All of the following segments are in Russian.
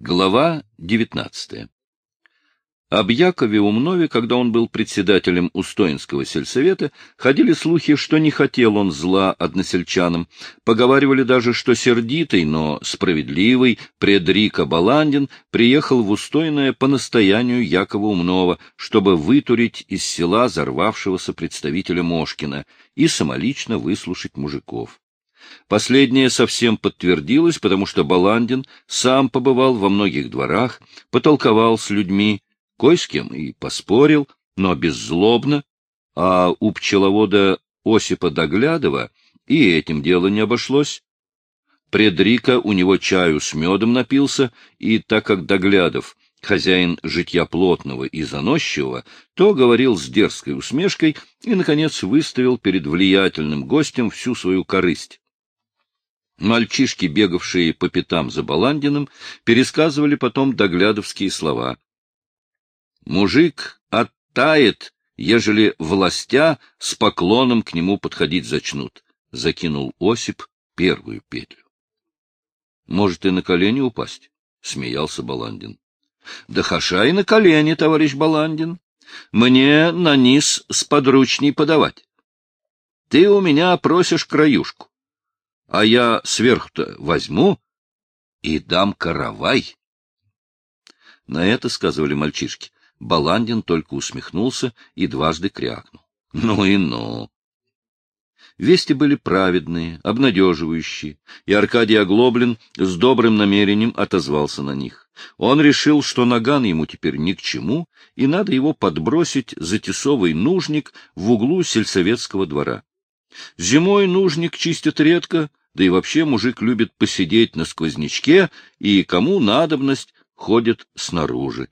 Глава девятнадцатая об Якове Умнове, когда он был председателем Устоинского сельсовета, ходили слухи, что не хотел он зла односельчанам. Поговаривали даже, что сердитый, но справедливый Предрика Баландин приехал в Устойное по настоянию Якова Умнова, чтобы вытурить из села зарвавшегося представителя Мошкина и самолично выслушать мужиков. Последнее совсем подтвердилось, потому что Баландин сам побывал во многих дворах, потолковал с людьми, кое с кем и поспорил, но беззлобно, а у пчеловода Осипа Доглядова и этим дело не обошлось. Предрика у него чаю с медом напился, и так как Доглядов — хозяин житья плотного и заносчивого, то говорил с дерзкой усмешкой и, наконец, выставил перед влиятельным гостем всю свою корысть. Мальчишки, бегавшие по пятам за Баландиным, пересказывали потом доглядовские слова. Мужик оттает, ежели властя с поклоном к нему подходить зачнут. Закинул Осип первую петлю. — Может, и на колени упасть? — смеялся Баландин. — Да хаша и на колени, товарищ Баландин. Мне на низ с подручней подавать. Ты у меня просишь краюшку, а я сверху-то возьму и дам каравай. На это сказывали мальчишки. Баландин только усмехнулся и дважды крякнул. Ну и ну! Вести были праведные, обнадеживающие, и Аркадий Оглоблин с добрым намерением отозвался на них. Он решил, что наган ему теперь ни к чему, и надо его подбросить за тесовый нужник в углу сельсоветского двора. Зимой нужник чистят редко, да и вообще мужик любит посидеть на сквознячке, и кому надобность ходит снаружи.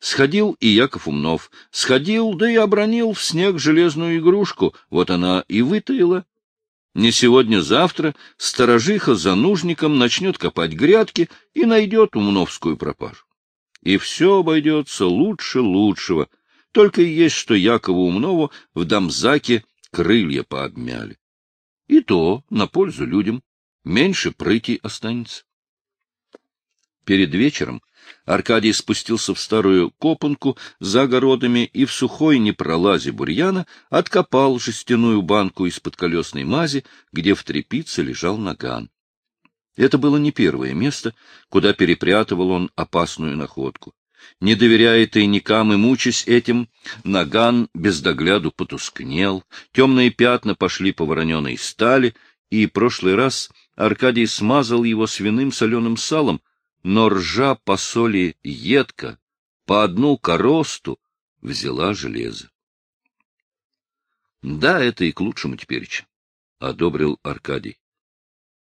Сходил и Яков Умнов. Сходил, да и обронил в снег железную игрушку. Вот она и вытаила. Не сегодня-завтра сторожиха за нужником начнет копать грядки и найдет умновскую пропажу. И все обойдется лучше лучшего. Только и есть, что Якову Умнову в Дамзаке крылья пообмяли. И то на пользу людям. Меньше прыти останется. Перед вечером Аркадий спустился в старую копанку за огородами и в сухой непролазе бурьяна откопал жестяную банку из-под колесной мази, где в трепице лежал наган. Это было не первое место, куда перепрятывал он опасную находку. Не доверяя тайникам и мучаясь этим, наган без догляду потускнел, темные пятна пошли по вороненой стали, и прошлый раз Аркадий смазал его свиным соленым салом, но ржа по соли едко, по одну коросту взяла железо. — Да, это и к лучшему тепереча, — одобрил Аркадий.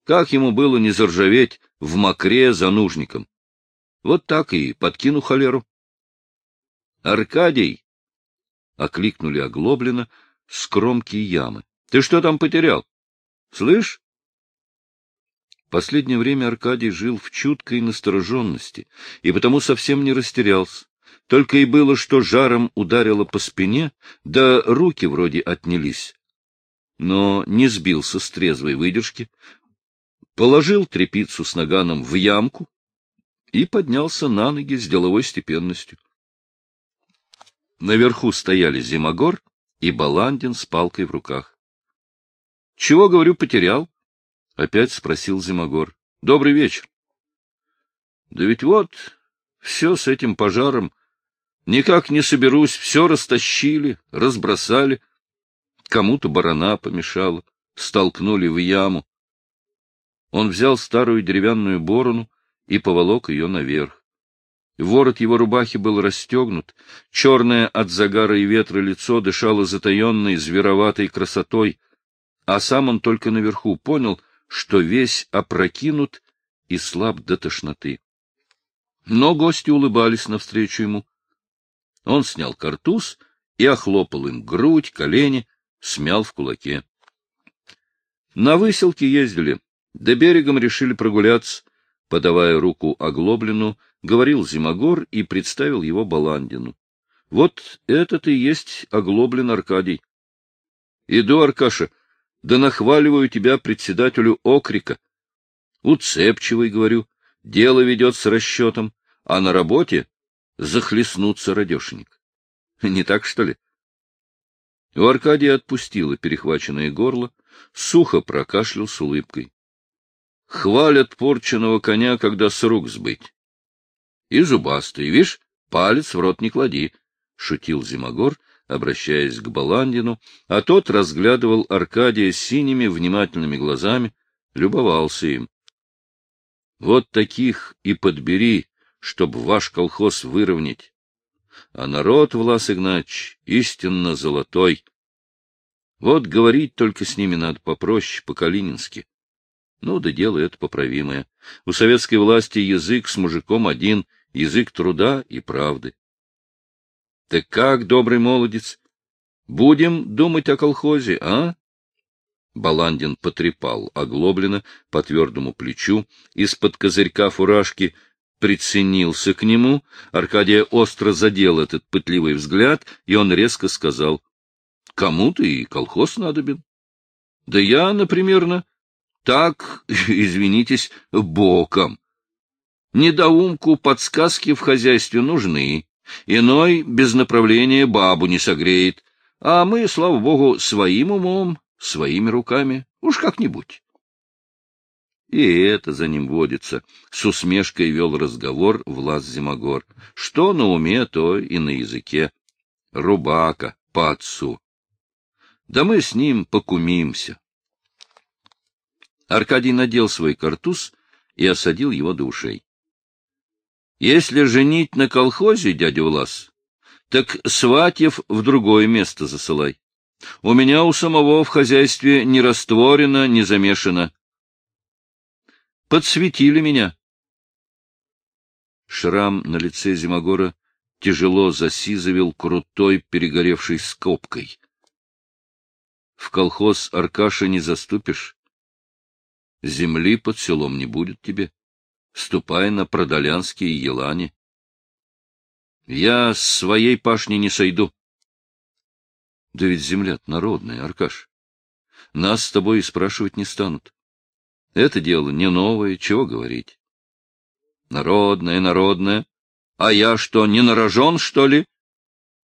Как ему было не заржаветь в мокре за нужником? Вот так и подкину холеру. — Аркадий! — окликнули оглобленно с кромки ямы. — Ты что там потерял? Слышь, Последнее время Аркадий жил в чуткой настороженности и потому совсем не растерялся. Только и было, что жаром ударило по спине, да руки вроде отнялись. Но не сбился с трезвой выдержки, положил трепицу с наганом в ямку и поднялся на ноги с деловой степенностью. Наверху стояли Зимогор и Баландин с палкой в руках. — Чего, говорю, потерял? — опять спросил Зимогор. — Добрый вечер. — Да ведь вот, все с этим пожаром. Никак не соберусь, все растащили, разбросали. Кому-то барана помешало, столкнули в яму. Он взял старую деревянную борону и поволок ее наверх. Ворот его рубахи был расстегнут, черное от загара и ветра лицо дышало затаенной звероватой красотой, а сам он только наверху понял, что весь опрокинут и слаб до тошноты. Но гости улыбались навстречу ему. Он снял картуз и охлопал им грудь, колени, смял в кулаке. На выселке ездили, до берегом решили прогуляться. Подавая руку оглоблину, говорил Зимогор и представил его Баландину. Вот этот и есть оглоблен Аркадий. — Иду, Аркаша, да нахваливаю тебя председателю окрика. Уцепчивый, говорю, дело ведет с расчетом, а на работе захлестнуться радешенек. Не так, что ли? У Аркадия отпустило перехваченное горло, сухо прокашлял с улыбкой. Хвалят порченого коня, когда с рук сбыть. И зубастый, видишь, палец в рот не клади, — шутил Зимогор, обращаясь к Баландину, а тот разглядывал Аркадия синими внимательными глазами, любовался им. — Вот таких и подбери, чтоб ваш колхоз выровнять. А народ, Влас Игнач, истинно золотой. Вот говорить только с ними надо попроще, по-калинински. Ну, да дело это поправимое. У советской власти язык с мужиком один, язык труда и правды. Так как, добрый молодец, будем думать о колхозе, а? Баландин потрепал оглобленно по твердому плечу, из-под козырька фуражки приценился к нему, Аркадия остро задел этот пытливый взгляд, и он резко сказал, — Кому-то и колхоз надобен. Да я, например, так, извинитесь, боком. Недоумку подсказки в хозяйстве нужны, иной без направления бабу не согреет, а мы, слава богу, своим умом, своими руками, уж как-нибудь. И это за ним водится. С усмешкой вел разговор Влас Зимогор. Что на уме, то и на языке. Рубака, по отцу. Да мы с ним покумимся. Аркадий надел свой картуз и осадил его до ушей. — Если женить на колхозе, дядя Влас, так сватьев в другое место засылай. У меня у самого в хозяйстве не растворено, не замешано. Подсветили меня. Шрам на лице Зимогора тяжело засизовил крутой перегоревшей скобкой. В колхоз Аркаша не заступишь. Земли под селом не будет тебе. Ступай на продолянские елани. Я с своей пашни не сойду. Да ведь земля народная, Аркаш. Нас с тобой и спрашивать не станут. Это дело не новое, чего говорить. Народное, народное. А я что, не нарожен, что ли?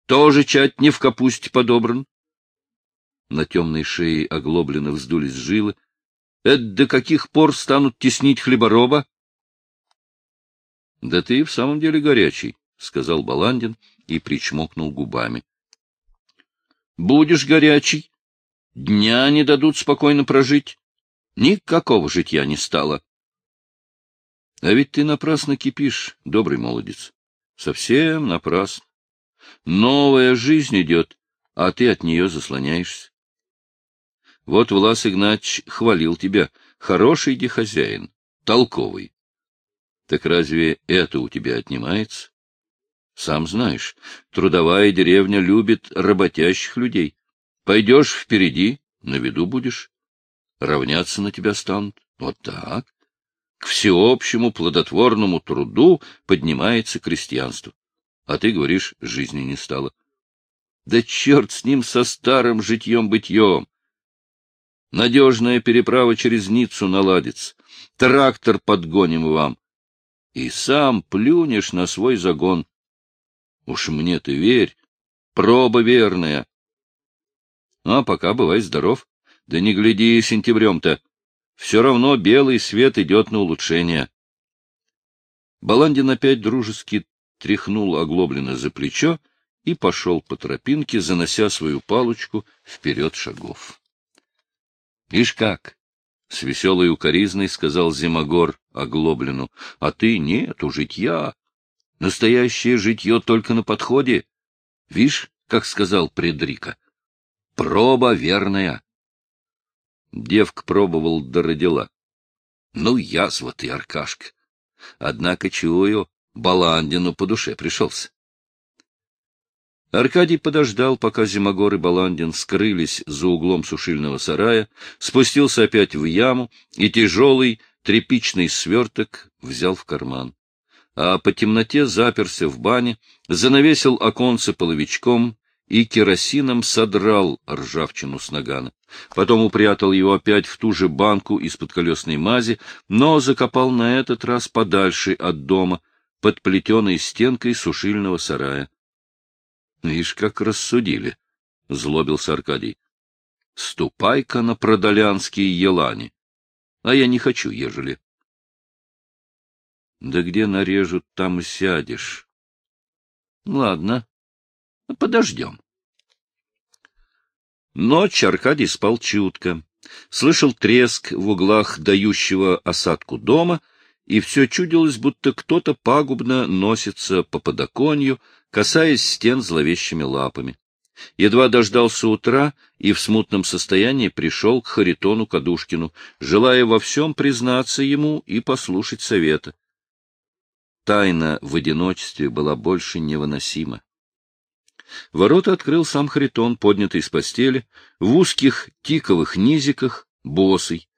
Тоже чать не в капусте подобран. На темной шее оглобленно вздулись жилы, это до каких пор станут теснить хлебороба? — Да ты в самом деле горячий, — сказал Баландин и причмокнул губами. — Будешь горячий. Дня не дадут спокойно прожить. Никакого житья не стало. — А ведь ты напрасно кипишь, добрый молодец. Совсем напрасно. Новая жизнь идет, а ты от нее заслоняешься. Вот Влас Игнач хвалил тебя. Хороший где хозяин, толковый. Так разве это у тебя отнимается? Сам знаешь, трудовая деревня любит работящих людей. Пойдешь впереди, на виду будешь. Равняться на тебя станут. Вот так. К всеобщему плодотворному труду поднимается крестьянство. А ты говоришь, жизни не стало. Да черт с ним со старым житьем-бытьем! Надежная переправа через Ниццу наладится. Трактор подгоним вам. И сам плюнешь на свой загон. Уж мне ты верь, проба верная. А пока бывай здоров. Да не гляди сентябрем-то. Все равно белый свет идет на улучшение. Баландин опять дружески тряхнул оглобленно за плечо и пошел по тропинке, занося свою палочку вперед шагов. — Ишь как! — с веселой укоризной сказал Зимогор оглоблину. — А ты нет, у житья. Настоящее житье только на подходе. Вишь, как сказал Предрика. Проба верная. Девка пробовал да родила. Ну, язва ты, Аркашка. Однако, чую, Баландину по душе пришелся. Аркадий подождал, пока Зимогор и Баландин скрылись за углом сушильного сарая, спустился опять в яму и тяжелый тряпичный сверток взял в карман. А по темноте заперся в бане, занавесил оконце половичком и керосином содрал ржавчину с нагана. Потом упрятал его опять в ту же банку из-под колесной мази, но закопал на этот раз подальше от дома, под плетеной стенкой сушильного сарая. — Ишь, как рассудили, — злобился Аркадий. — Ступай-ка на продолянские елани. А я не хочу, ежели. — Да где нарежут, там и сядешь. — Ладно, подождем. Ночь Аркадий спал чутко, слышал треск в углах дающего осадку дома, и все чудилось, будто кто-то пагубно носится по подоконью, касаясь стен зловещими лапами. Едва дождался утра и в смутном состоянии пришел к Харитону Кадушкину, желая во всем признаться ему и послушать совета. Тайна в одиночестве была больше невыносима. Ворота открыл сам Харитон, поднятый с постели, в узких тиковых низиках, босый.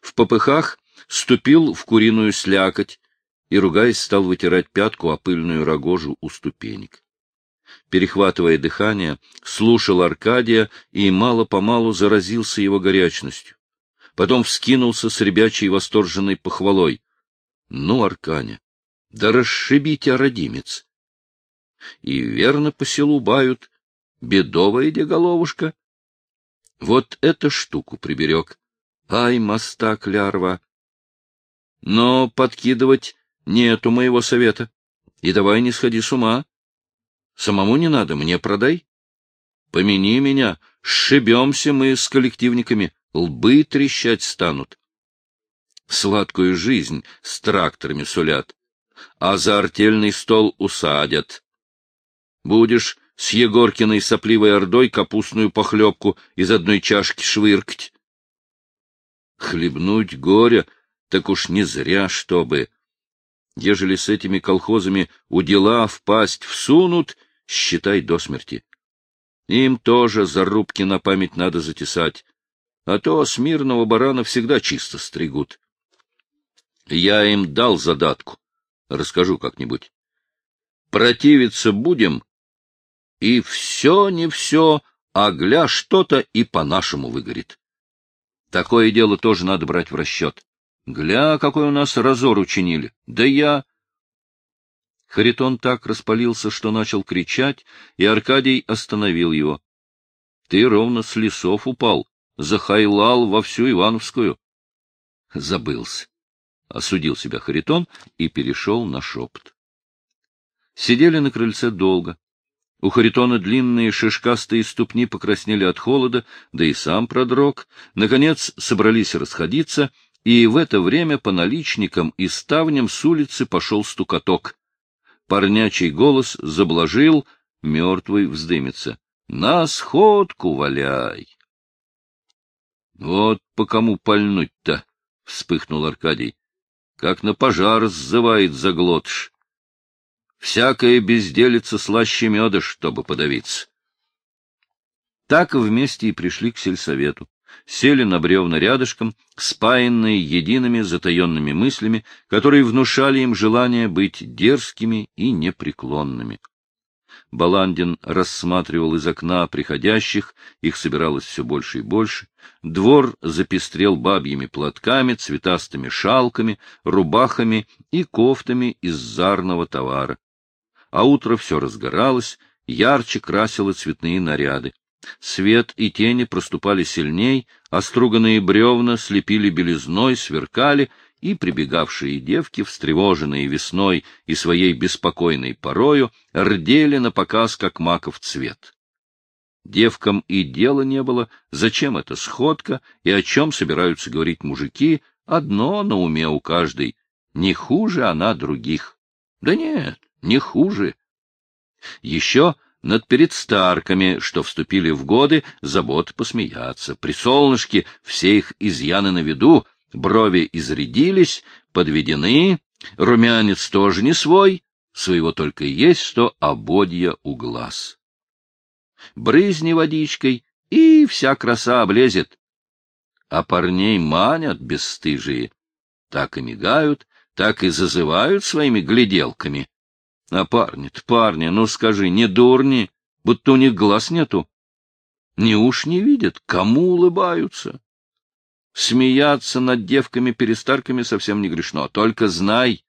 В попыхах ступил в куриную слякоть и, ругаясь, стал вытирать пятку о пыльную рогожу у ступенек. Перехватывая дыхание, слушал Аркадия и мало-помалу заразился его горячностью. Потом вскинулся с ребячей восторженной похвалой. — Ну, Арканя, да расшибите, родимец! И верно по селу бают. Бедовая где головушка. Вот эту штуку приберег. Ай, мостак лярва! Но подкидывать нету моего совета. И давай не сходи с ума. Самому не надо, мне продай. Помяни меня, сшибемся мы с коллективниками, лбы трещать станут. Сладкую жизнь с тракторами сулят, а за артельный стол усадят. Будешь с Егоркиной сопливой ордой капустную похлебку из одной чашки швыркать. Хлебнуть горе, так уж не зря, чтобы. Ежели с этими колхозами у дела впасть всунут, считай до смерти. Им тоже зарубки на память надо затесать, а то смирного барана всегда чисто стригут. Я им дал задатку, расскажу как-нибудь. Противиться будем, и все не все, а гля что-то и по-нашему выгорит. Такое дело тоже надо брать в расчет. Гля, какой у нас разор учинили. Да я... Харитон так распалился, что начал кричать, и Аркадий остановил его. — Ты ровно с лесов упал, захайлал во всю Ивановскую. Забылся. Осудил себя Харитон и перешел на шепот. Сидели на крыльце долго. У Харитона длинные шишкастые ступни покраснели от холода, да и сам продрог. Наконец собрались расходиться, и в это время по наличникам и ставням с улицы пошел стукоток. Парнячий голос заблажил, мертвый вздымется. — На сходку валяй! — Вот по кому пальнуть-то! — вспыхнул Аркадий. — Как на пожар сзывает заглотыш. Всякая безделица слаще меда, чтобы подавиться. Так вместе и пришли к сельсовету. Сели на бревна рядышком, спаянные едиными затаенными мыслями, которые внушали им желание быть дерзкими и непреклонными. Баландин рассматривал из окна приходящих, их собиралось все больше и больше. Двор запестрел бабьими платками, цветастыми шалками, рубахами и кофтами из зарного товара а утро все разгоралось, ярче красило цветные наряды. Свет и тени проступали сильней, оструганные бревна слепили белизной, сверкали, и прибегавшие девки, встревоженные весной и своей беспокойной порою, рдели на показ, как маков цвет. Девкам и дела не было, зачем эта сходка и о чем собираются говорить мужики, одно на уме у каждой — не хуже она других. Да нет, не хуже. Еще над передстарками, что вступили в годы, забот посмеяться. При солнышке все их изъяны на виду, брови изрядились, подведены, румянец тоже не свой, своего только и есть, что ободья у глаз. Брызни водичкой, и вся краса облезет. А парней манят бесстыжие, так и мигают, так и зазывают своими гляделками. А парни-то, парни, ну скажи, не дурни, будто у них глаз нету. Не уж не видят, кому улыбаются. Смеяться над девками-перестарками совсем не грешно. Только знай,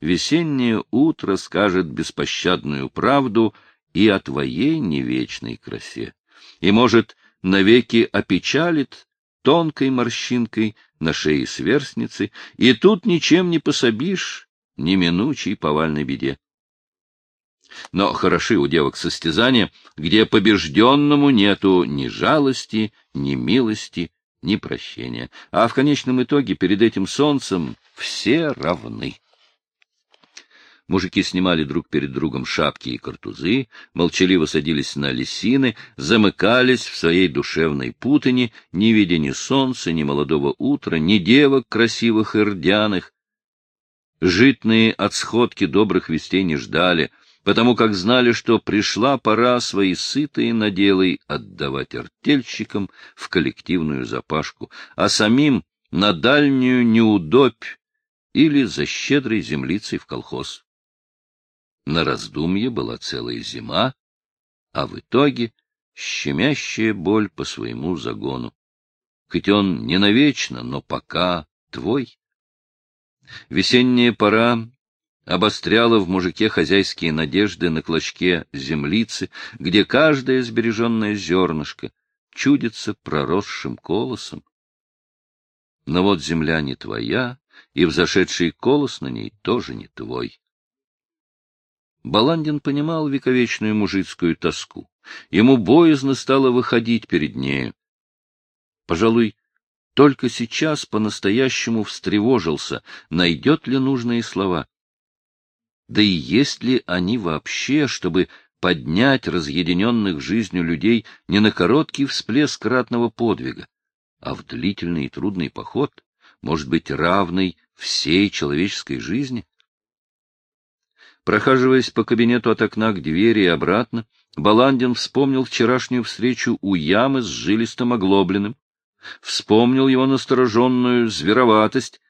весеннее утро скажет беспощадную правду и о твоей невечной красе. И, может, навеки опечалит тонкой морщинкой на шее сверстницы, и тут ничем не пособишь неминучей повальной беде. Но хороши у девок состязания, где побежденному нету ни жалости, ни милости, ни прощения. А в конечном итоге перед этим солнцем все равны. Мужики снимали друг перед другом шапки и картузы, молчаливо садились на лисины, замыкались в своей душевной путане, не видя ни солнца, ни молодого утра, ни девок красивых и рдяных. Житные от сходки добрых вестей не ждали — потому как знали, что пришла пора свои сытые наделы отдавать артельщикам в коллективную запашку, а самим на дальнюю неудобь или за щедрой землицей в колхоз. На раздумье была целая зима, а в итоге щемящая боль по своему загону. Хоть он не навечно, но пока твой. Весенняя пора обостряла в мужике хозяйские надежды на клочке землицы, где каждое сбереженное зернышко чудится проросшим колосом. Но вот земля не твоя, и взошедший колос на ней тоже не твой. Баландин понимал вековечную мужицкую тоску. Ему боязно стало выходить перед нею. Пожалуй, только сейчас по-настоящему встревожился, найдет ли нужные слова. Да и есть ли они вообще, чтобы поднять разъединенных жизнью людей не на короткий всплеск ратного подвига, а в длительный и трудный поход, может быть, равный всей человеческой жизни? Прохаживаясь по кабинету от окна к двери и обратно, Баландин вспомнил вчерашнюю встречу у ямы с жилистым оглобленным, вспомнил его настороженную звероватость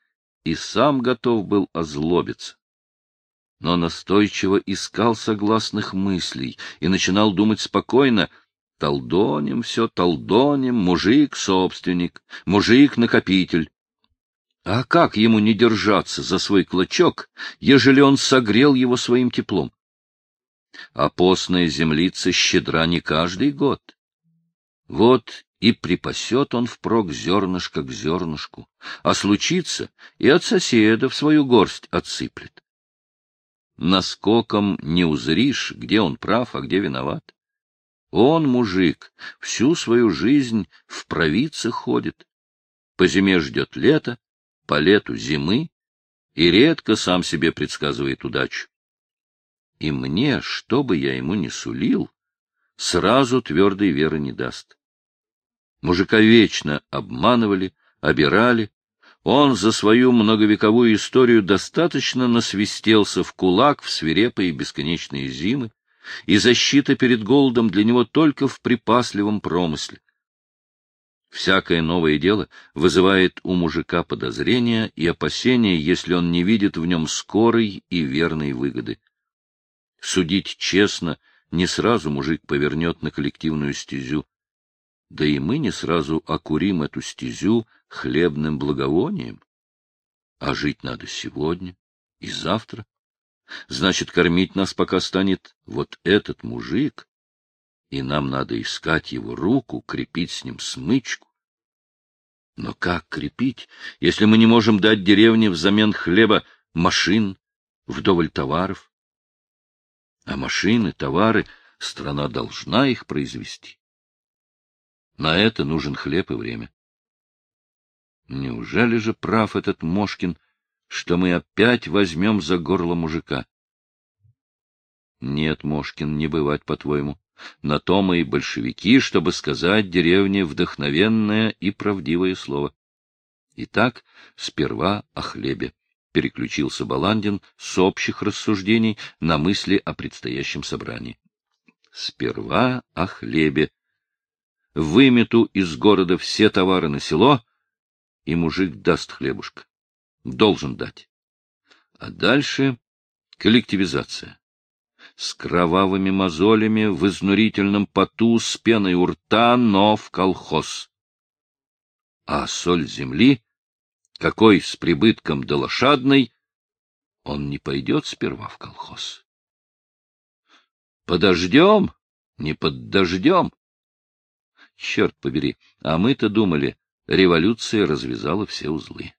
и сам готов был озлобиться но настойчиво искал согласных мыслей и начинал думать спокойно. Толдоним все, толдоним, мужик-собственник, мужик-накопитель. А как ему не держаться за свой клочок, ежели он согрел его своим теплом? А постная землица щедра не каждый год. Вот и припасет он впрок зернышко к зернышку, а случится и от соседа в свою горсть отсыплет наскоком не узришь, где он прав, а где виноват. Он, мужик, всю свою жизнь в провидце ходит. По зиме ждет лето, по лету зимы, и редко сам себе предсказывает удачу. И мне, что бы я ему ни сулил, сразу твердой веры не даст. Мужика вечно обманывали, обирали, он за свою многовековую историю достаточно насвистелся в кулак в свирепые бесконечные зимы, и защита перед голодом для него только в припасливом промысле. Всякое новое дело вызывает у мужика подозрения и опасения, если он не видит в нем скорой и верной выгоды. Судить честно не сразу мужик повернет на коллективную стезю, да и мы не сразу окурим эту стезю хлебным благовонием. А жить надо сегодня и завтра. Значит, кормить нас пока станет вот этот мужик, и нам надо искать его руку, крепить с ним смычку. Но как крепить, если мы не можем дать деревне взамен хлеба машин, вдоволь товаров? А машины, товары, страна должна их произвести. На это нужен хлеб и время. Неужели же прав этот Мошкин, что мы опять возьмем за горло мужика? Нет, Мошкин, не бывать, по-твоему. На то мы и большевики, чтобы сказать деревне вдохновенное и правдивое слово. Итак, сперва о хлебе. Переключился Баландин с общих рассуждений на мысли о предстоящем собрании. Сперва о хлебе, вымету из города все товары на село, и мужик даст хлебушка. Должен дать. А дальше коллективизация. с кровавыми мозолями, в изнурительном поту, с пеной у рта, но в колхоз. А соль земли, какой с прибытком до лошадной, он не пойдет сперва в колхоз. Подождем, не подождем. Черт побери, а мы-то думали, революция развязала все узлы.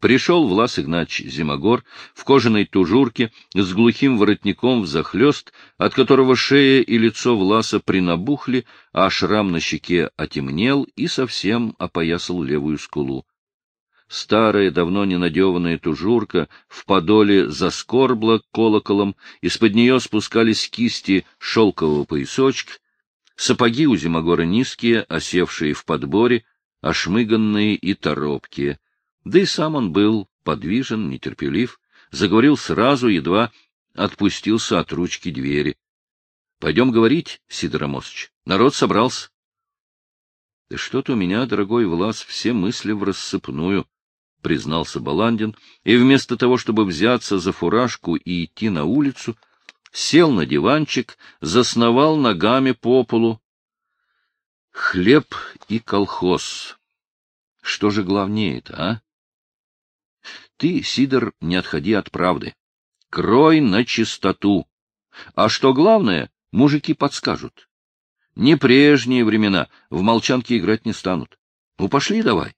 Пришел Влас Игнач Зимогор в кожаной тужурке с глухим воротником взахлёст, от которого шея и лицо Власа принабухли, а шрам на щеке отемнел и совсем опоясал левую скулу. Старая, давно не надеванная тужурка в подоле заскорбла колоколом, из-под нее спускались кисти шелкового поясочка, сапоги у Зимогора низкие, осевшие в подборе, ошмыганные и торопкие — да и сам он был подвижен, нетерпелив, заговорил сразу, едва отпустился от ручки двери. — Пойдем говорить, Сидор Амосович. Народ собрался. — Да что-то у меня, дорогой Влас, все мысли в рассыпную, — признался Баландин, и вместо того, чтобы взяться за фуражку и идти на улицу, сел на диванчик, засновал ногами по полу. Хлеб и колхоз. Что же главнее-то, а? Ты, Сидор, не отходи от правды. Крой на чистоту. А что главное, мужики подскажут. Не прежние времена, в молчанке играть не станут. Ну, пошли давай.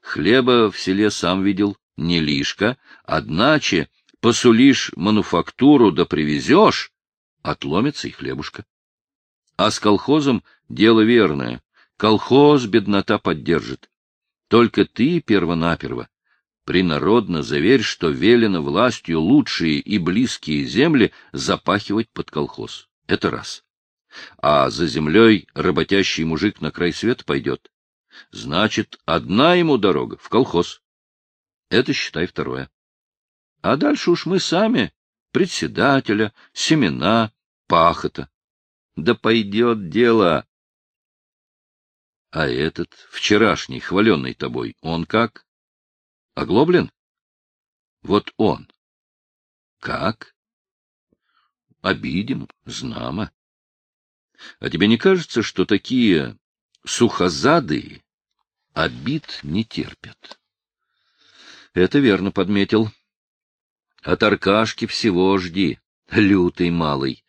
Хлеба в селе сам видел, не лишка, одначе посулишь мануфактуру да привезешь, отломится и хлебушка. А с колхозом дело верное. Колхоз беднота поддержит. Только ты первонаперво принародно заверь, что велено властью лучшие и близкие земли запахивать под колхоз. Это раз. А за землей работящий мужик на край света пойдет. Значит, одна ему дорога — в колхоз. Это, считай, второе. А дальше уж мы сами, председателя, семена, пахота. Да пойдет дело. А этот, вчерашний, хваленный тобой, он как? Оглоблен? Вот он. Как? Обидим, знамо. А тебе не кажется, что такие сухозадые обид не терпят? Это верно подметил. От Аркашки всего жди, лютый малый.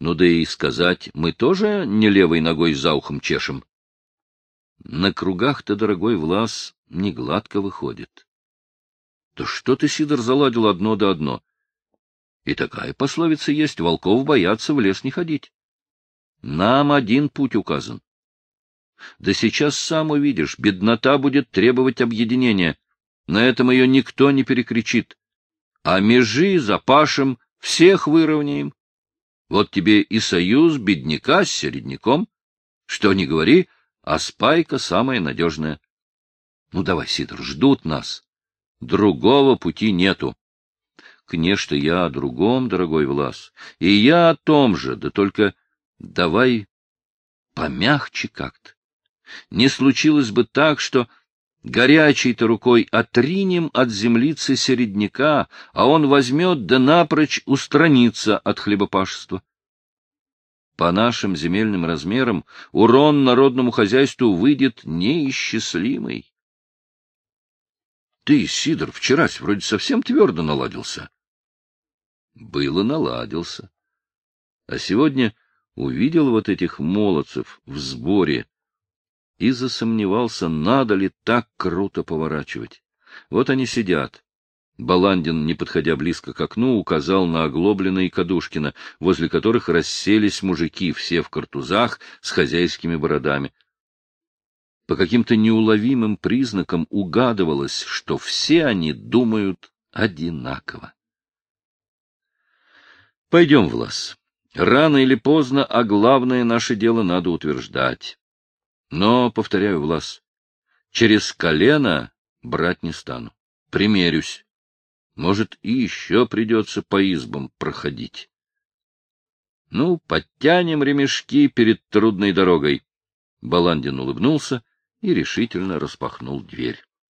Ну да и сказать, мы тоже не левой ногой за ухом чешем. На кругах-то, дорогой Влас, не гладко выходит. Да что ты, Сидор, заладил одно да одно? И такая пословица есть — волков боятся в лес не ходить. Нам один путь указан. Да сейчас сам увидишь, беднота будет требовать объединения. На этом ее никто не перекричит. А межи запашем, всех выровняем. Вот тебе и союз бедняка с середняком. Что ни говори, а спайка самая надежная. Ну, давай, Сидор, ждут нас. Другого пути нету. Конечно, я о другом, дорогой Влас, и я о том же, да только давай помягче как-то. Не случилось бы так, что горячей-то рукой отринем от землицы середняка, а он возьмет да напрочь устранится от хлебопашества. По нашим земельным размерам урон народному хозяйству выйдет неисчислимый. Ты, Сидор, вчерась вроде совсем твердо наладился. Было наладился. А сегодня увидел вот этих молодцев в сборе и засомневался, надо ли так круто поворачивать. Вот они сидят. Баландин, не подходя близко к окну, указал на оглобленные Кадушкина, возле которых расселись мужики, все в картузах, с хозяйскими бородами. По каким-то неуловимым признакам угадывалось, что все они думают одинаково. Пойдем, Влас. Рано или поздно, а главное наше дело надо утверждать. Но, повторяю, Влас, через колено брать не стану. Примерюсь. Может, и еще придется по избам проходить. Ну, подтянем ремешки перед трудной дорогой. Баландин улыбнулся и решительно распахнул дверь.